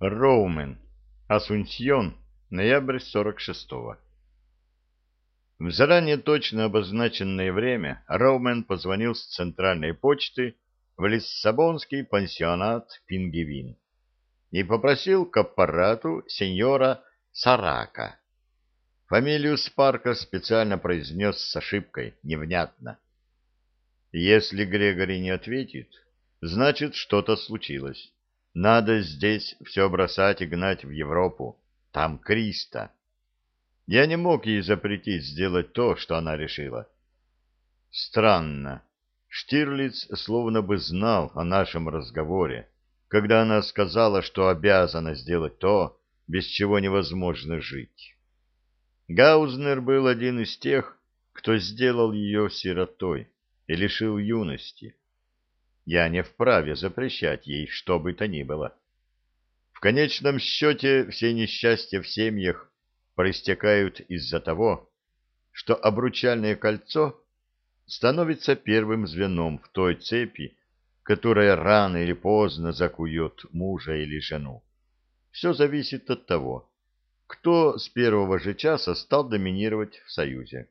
Роумен. Асунсьон. Ноябрь 46-го. В заранее точно обозначенное время Роумен позвонил с центральной почты в Лиссабонский пансионат «Пингвин» и попросил к аппарату сеньора Сарака. Фамилию Спарка специально произнес с ошибкой, невнятно. Если Грегори не ответит, значит, что-то случилось. Надо здесь все бросать и гнать в Европу. Там Криста. Я не мог ей запретить сделать то, что она решила. Странно. Штирлиц словно бы знал о нашем разговоре, когда она сказала, что обязана сделать то, без чего невозможно жить. Гаузнер был один из тех, кто сделал ее сиротой и лишил юности. Я не вправе запрещать ей что бы то ни было. В конечном счете все несчастья в семьях проистекают из-за того, что обручальное кольцо становится первым звеном в той цепи, которая рано или поздно закует мужа или жену. Все зависит от того, кто с первого же часа стал доминировать в союзе.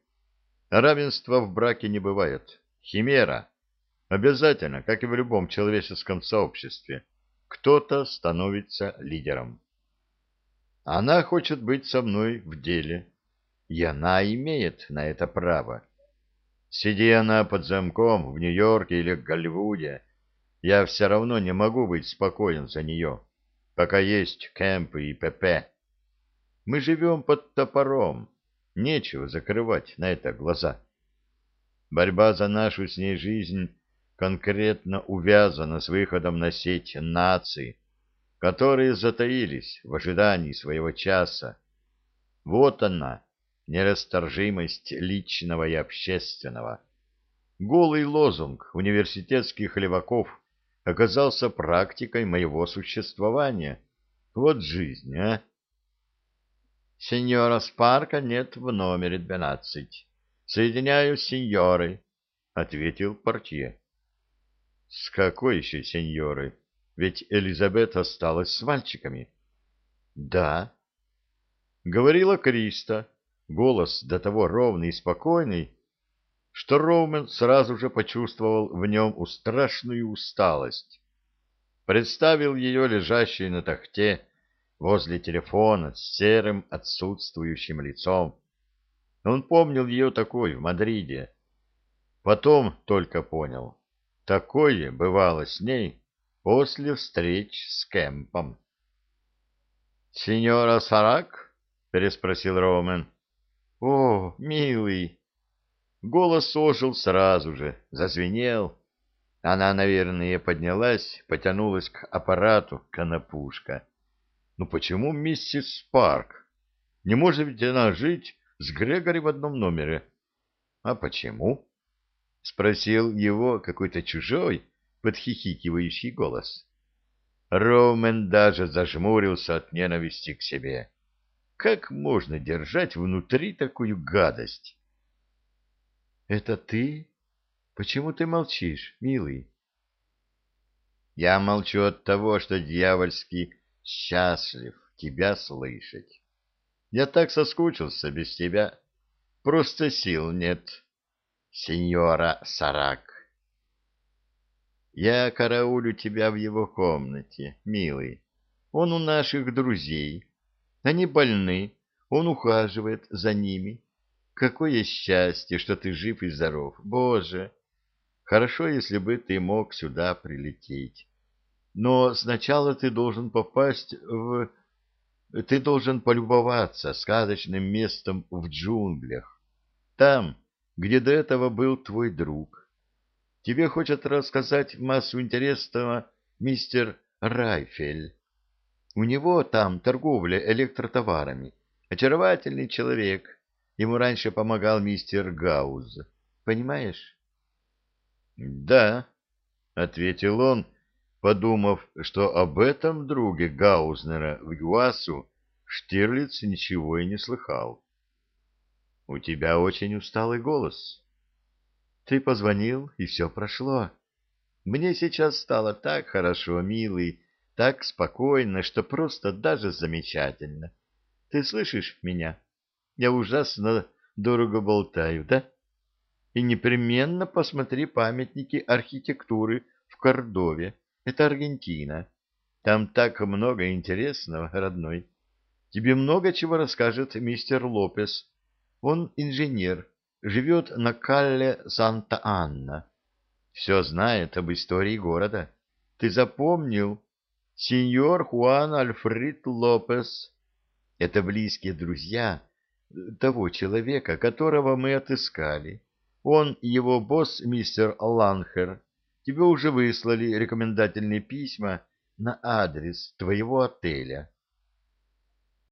Равенства в браке не бывает. Химера. Обязательно, как и в любом человеческом сообществе, кто-то становится лидером. Она хочет быть со мной в деле, и она имеет на это право. Сиди она под замком в Нью-Йорке или Голливуде, я все равно не могу быть спокоен за нее, пока есть Кэмп и ПП. Мы живем под топором, нечего закрывать на это глаза. Борьба за нашу с ней жизнь конкретно увязана с выходом на сеть наций, которые затаились в ожидании своего часа. Вот она, нерасторжимость личного и общественного. Голый лозунг университетских леваков оказался практикой моего существования. Вот жизнь, а! Сеньора Спарка нет в номере двенадцать. Соединяю с сеньорой, — ответил портье. — С какой еще сеньорой? Ведь Элизабет осталась с мальчиками. — Да. Говорила Криста, голос до того ровный и спокойный, что Роумен сразу же почувствовал в нем страшную усталость. Представил ее лежащей на тахте возле телефона с серым отсутствующим лицом он помнил ее такой в Мадриде. Потом только понял. Такое бывало с ней после встреч с Кэмпом. «Сеньора Сарак?» — переспросил Роумен. «О, милый!» Голос ожил сразу же, зазвенел. Она, наверное, поднялась, потянулась к аппарату конопушка. «Ну почему миссис Парк? Не может ведь она жить с Грегори в одном номере. — А почему? — спросил его какой-то чужой, подхихикивающий голос. Роумен даже зажмурился от ненависти к себе. Как можно держать внутри такую гадость? — Это ты? Почему ты молчишь, милый? — Я молчу от того, что дьявольски счастлив тебя слышать. Я так соскучился без тебя. Просто сил нет, сеньора Сарак. Я караулю тебя в его комнате, милый. Он у наших друзей. Они больны, он ухаживает за ними. Какое счастье, что ты жив и здоров. Боже! Хорошо, если бы ты мог сюда прилететь. Но сначала ты должен попасть в ты должен полюбоваться сказочным местом в джунглях, там, где до этого был твой друг. Тебе хочет рассказать массу интересного мистер Райфель. У него там торговля электротоварами. Очаровательный человек. Ему раньше помогал мистер Гауз. Понимаешь? — Да, — ответил он, подумав, что об этом друге Гаузнера в ЮАСу Штирлиц ничего и не слыхал. — У тебя очень усталый голос. — Ты позвонил, и все прошло. Мне сейчас стало так хорошо, милый. Так спокойно, что просто даже замечательно. Ты слышишь меня? Я ужасно дорого болтаю, да? И непременно посмотри памятники архитектуры в Кордове. Это Аргентина. Там так много интересного, родной. Тебе много чего расскажет мистер Лопес. Он инженер, живет на Калле Санта-Анна. Все знает об истории города. Ты запомнил? Сеньор Хуан Альфред Лопес. Это близкие друзья того человека, которого мы отыскали. Он его босс, мистер Ланхер, тебе уже выслали рекомендательные письма на адрес твоего отеля.